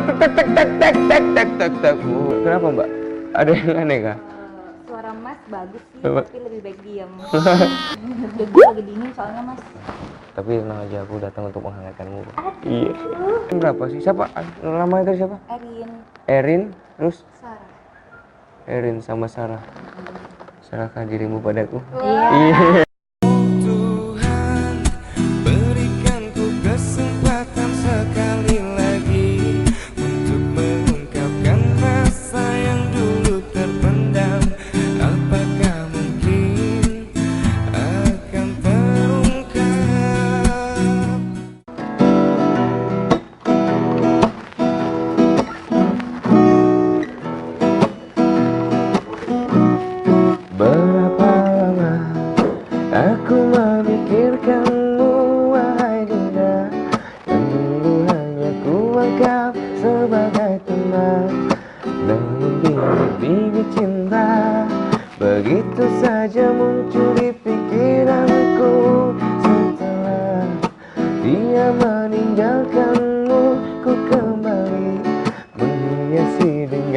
tek tek tek tek tek tek tek tek tek tek. Oh, Kenapa mbak? Ada yang aneh kah? Eh, suara mas bagus sih tapi lebih baik diam Gue lagi dingin soalnya mas Tapi tenang aja aku datang untuk menghangatkanmu. Iya. Berapa sih? Siapa? Namanya tadi siapa? Erin Erin, terus Sarah Erin sama Sarah. Serahkan dirimu padaku. iya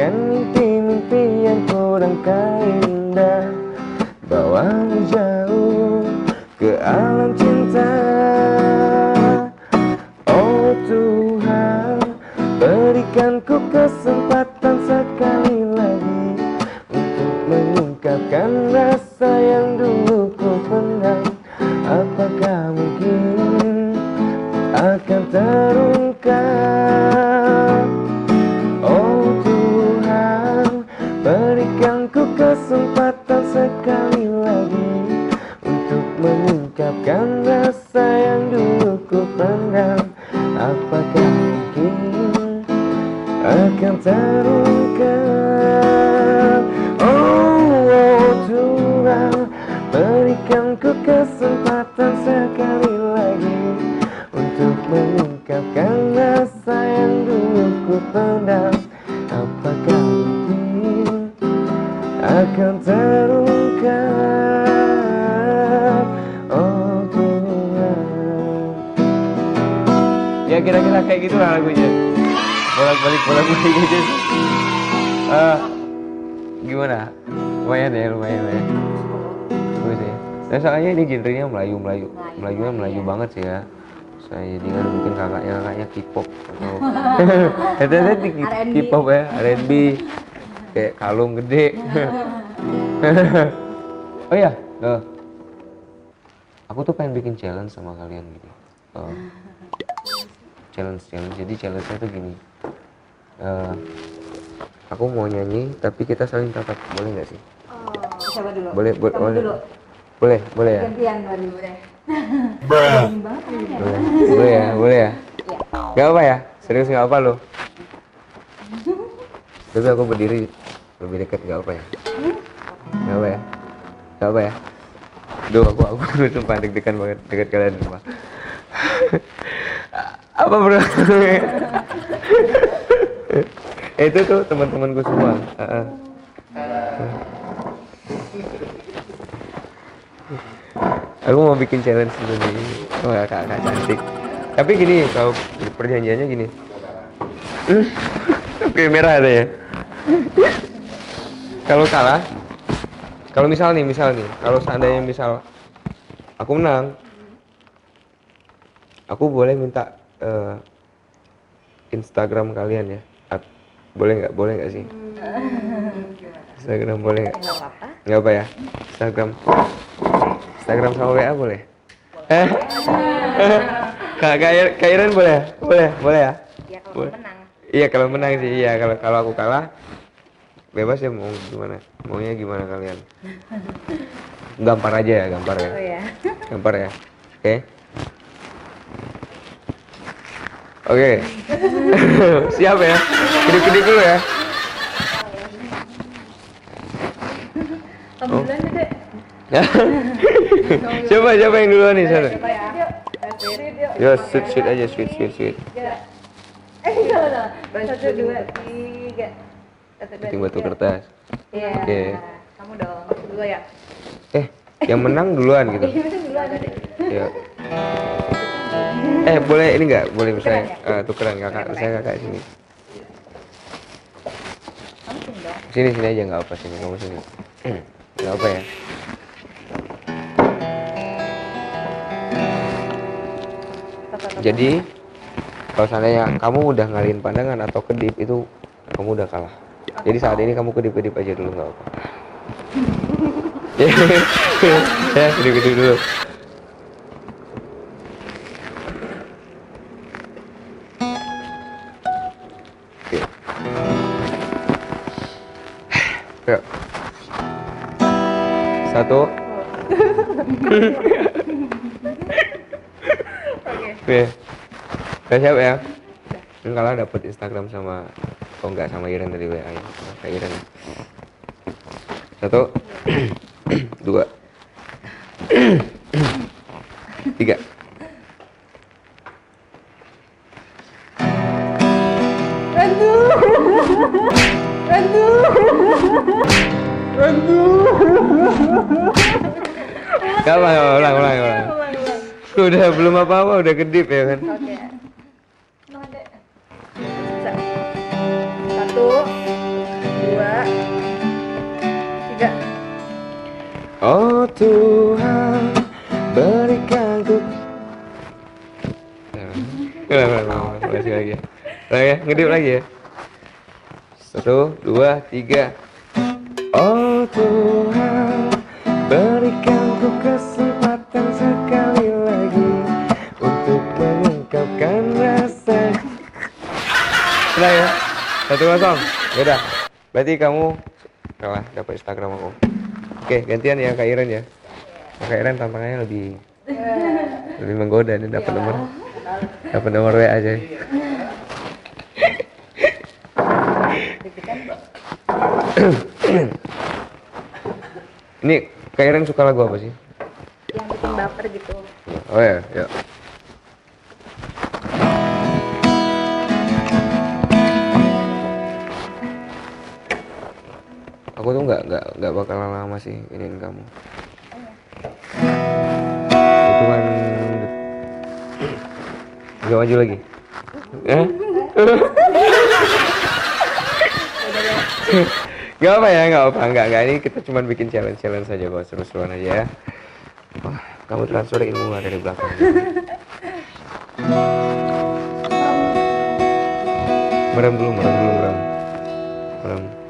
Kan mimpi-mimpi yang kurang kaya sekali lagi Untuk mengungkapkan rasa yang dulu ku pendam Apakah mungkin akan terungkap? Oh Tuhan. Ya kira-kira kayak gitulah lagunya. Bolak-balik bolak-balik aja sih Eh, Gimana? Lumayan ya, lumayan ya. Bagus ya Dan soalnya ini genrenya Melayu, Melayu. Melayu, Melayunya Melayu iya. banget sih ya. Saya jadi kan mungkin kakaknya kakaknya K-pop atau itu itu. K-pop ya R&B kayak kalung gede. Oh ya eh, aku tuh pengen bikin challenge sama kalian gitu. Eh, challenge challenge. Jadi challenge nya tuh gini. Eh, aku mau nyanyi tapi kita saling tatap. Boleh nggak sih? Oh coba dulu? Boleh boleh boleh. dulu boleh boleh ya gantian baru ya boleh boleh ya boleh ya Iya. Gak apa ya? Serius gak apa lo? Tapi aku berdiri lebih dekat gak apa ya? Gak apa ya? Gak apa ya? Duh aku aku sumpah deg-degan banget dekat kalian sumpah. apa bro? itu tuh teman-temanku semua. Heeh. Aku mau bikin challenge dulu nih. Oh kakak, kakak cantik. Tapi gini, kalau perjanjiannya gini. Oke merah ada ya. kalau kalah, kalau misal nih, misal nih, kalau seandainya misal aku menang, aku boleh minta eh, Instagram kalian ya. At- boleh nggak? Boleh nggak sih? Instagram boleh nggak? Nggak apa ya? Instagram. Instagram sama WA boleh? Eh? Kak Kak Ir- Kak Iren boleh? Boleh, boleh ya? ya kalau Boleh. menang. Iya kalau menang sih iya. Kalau kalau aku kalah bebas ya mau gimana. Maunya gimana kalian? Gampar aja ya gampar ya. Oh ya gampar ya. Oke? Oke. Siap ya? Kedip kedip dulu ya. Kamu duluan Dek. coba siapa yang duluan nih sana ya ya shoot shoot aja shoot shoot shoot eh satu dua tiga dua Bikin batu kertas Iya. Oke. Kamu dong. Dulu ya. eh yang menang duluan gitu Dulu ada deh. ya eh boleh ini nggak boleh misalnya eh, tukeran kakak saya kakak sini Sini sini aja nggak apa sini kamu sini. Nggak apa ya. Jadi kalau seandainya kamu udah ngalihin pandangan atau kedip itu kamu udah kalah. Jadi saat ini kamu kedip-kedip aja dulu nggak apa. ya kedip-kedip dulu. Yuk. Satu. Oke. Udah siap ya? Kan kalau dapet Instagram sama oh enggak sama Iren dari WA ya. Kayak Iren. Satu. Dua. Tiga. Aduh. Aduh. Apa, gak ulang, ulang, ulang. Udah belum apa-apa, udah kedip ya kan? Oke. Satu, dua, tiga. Oh Tuhan, berikan ku. Ulang sekali lagi ya? Ulang ya, ngedip lagi ya? Satu, dua, tiga. Oh Tuhan, berikan mengungkapkan rasa Udah ya, satu kosong Yaudah, berarti kamu kalah dapat Instagram aku Oke, gantian ya Kak Iren ya. Kak Iren tantangannya lebih lebih menggoda nih dapat nomor dapat nomor WA aja. Ini Kak Iren suka lagu apa sih? Yang bikin baper gitu. Oh ya, ya. Aku tuh nggak nggak nggak bakalan lama sih iniin kamu. Hitungan nggak maju lagi. Eh? Apa ya, gak apa, nggak nggak ini kita cuma bikin challenge challenge saja kok seru-seruan aja ya. Wah, kamu transfer ilmu nggak dari belakang? merem dulu, merem dulu, merem. Merem.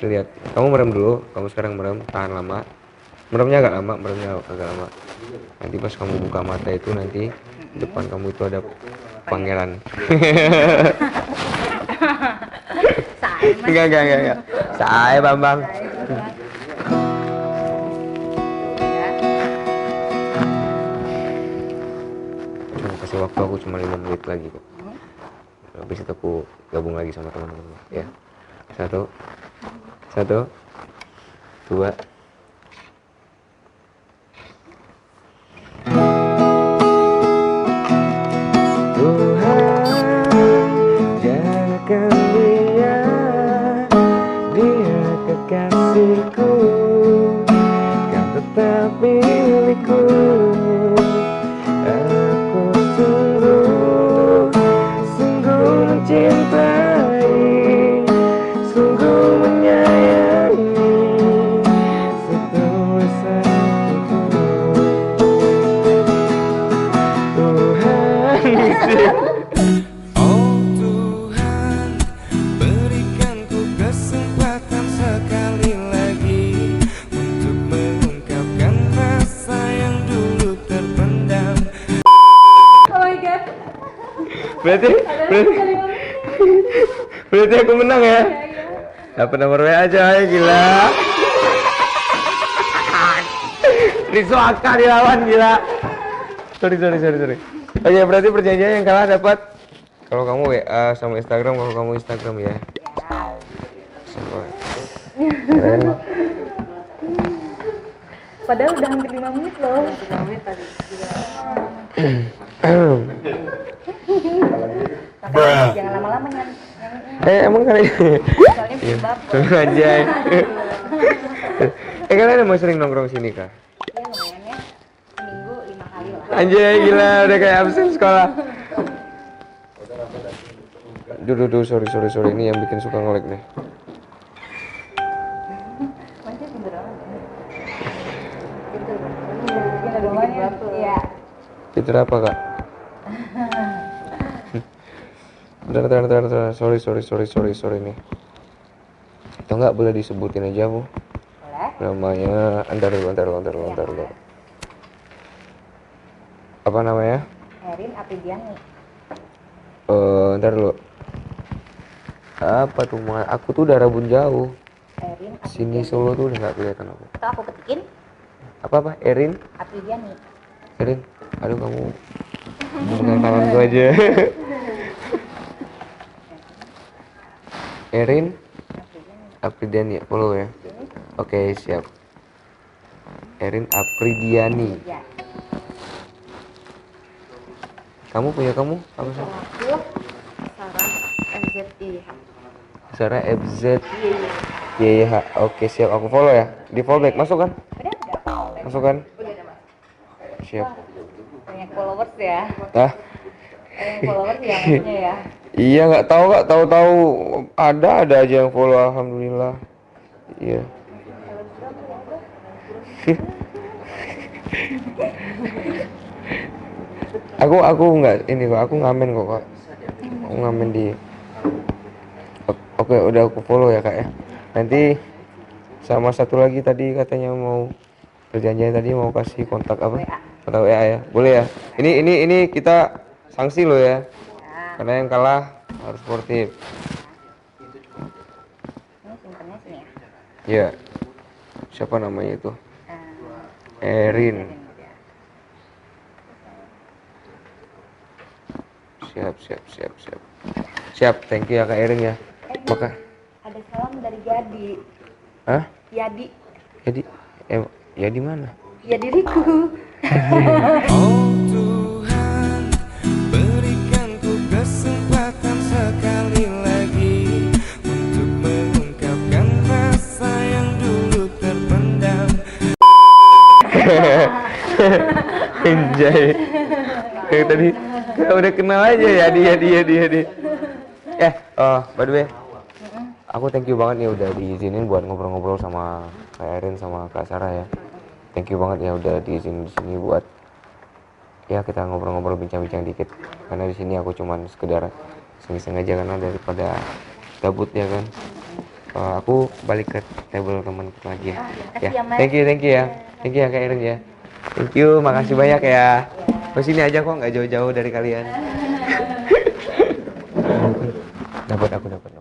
Lihat. Kamu merem dulu, kamu sekarang merem, tahan lama. Meremnya agak lama, meremnya agak lama. Nanti pas kamu buka mata itu nanti depan kamu itu ada pangeran. Enggak, enggak, enggak, enggak. Saya Bambang. Cuma kasih waktu aku cuma lima menit lagi kok. Habis itu aku gabung lagi sama teman-teman. Ya. Satu. Satu. Dua. Berarti berarti, berarti aku menang ya? Dapat nomor WA aja, ya gila. Risuaka dilawan gila. Sorry sorry sorry sorry. Oke berarti perjanjian yang kalah dapat kalau kamu WA sama Instagram kalau kamu Instagram ya. Keren. Padahal udah hampir 5 menit loh. Jangan lama-lama nyan. Eh emang kali Soalnya bikin baper. Tenang aja. eh kalian mau sering nongkrong sini kah? Ya lumayan ya. Seminggu 5 kali lah. Anjay gila udah kayak absen sekolah. Duh, duh, duh, sorry, sorry, sorry. Ini yang bikin suka ngolek nih. Cedera apa kak? Bentar, bentar, bentar, bentar. Sorry, sorry, sorry, sorry, sorry nih. Itu nggak boleh disebutin aja bu. Boleh. Namanya, antar dulu, antar dulu, antar dulu, antar dulu. Apa namanya? Erin Apridiani. Eh, ntar dulu. Apa tuh? Aku tuh udah rabun jauh. Erin Sini Apridiani. Solo tuh udah nggak kelihatan aku. Atau aku ketikin Apa apa? Erin? Apridiani. Erin? Aduh kamu bukan tangan gue aja. Erin? Apridiani, follow ya. Oke siap. Erin Apridiani. Ya. Kamu punya kamu apa sih? Sarah MZIH. Sarah FZ Iya iya. YH. Oke siap, aku follow ya. Di follow back masuk kan? Udah udah. Masuk kan? Siap. Banyak followers ya. Nah, Banyak followers ya maksudnya ya. iya nggak tahu kak, tahu-tahu ada ada aja yang follow, alhamdulillah. Iya. aku aku nggak ini kok, aku ngamen kok kak. Aku ngamen di. Oke, udah aku follow ya kak ya. Nanti sama satu lagi tadi katanya mau perjanjian tadi mau kasih kontak apa? Kontak WA ya. Boleh ya? Ini ini ini kita sanksi lo ya. Ya. Karena yang kalah harus sportif. Ya. Iya. Siapa namanya itu? Erin. ya. Siap, siap, siap, siap. Siap, thank you ya Kak Erin ya. Maka, ada salam dari Yadi. hah? Yadi. Jadi, eh, ya di mana? Ya diriku. Oh Tuhan Berikanku kesempatan sekali lagi Untuk mengungkapkan rasa yang dulu terpendam Anjay. Kayak tadi, kita udah kenal aja ya dia, dia, dia, dia. Eh, oh, by the way, aku thank you banget nih udah diizinin buat ngobrol-ngobrol sama Kak Erin sama Kak Sarah ya. Thank you banget ya udah diizinin di sini buat ya kita ngobrol-ngobrol bincang-bincang dikit. Karena di sini aku cuman sekedar iseng-iseng aja karena daripada gabut ya kan. Eh, aku balik ke table teman lagi ya. makasih ya, Mas. thank you, thank you ya. Thank you ya Kak Erin ya. Thank you, makasih banyak ya. Ke sini aja kok nggak jauh-jauh dari kalian. dapat aku dapat.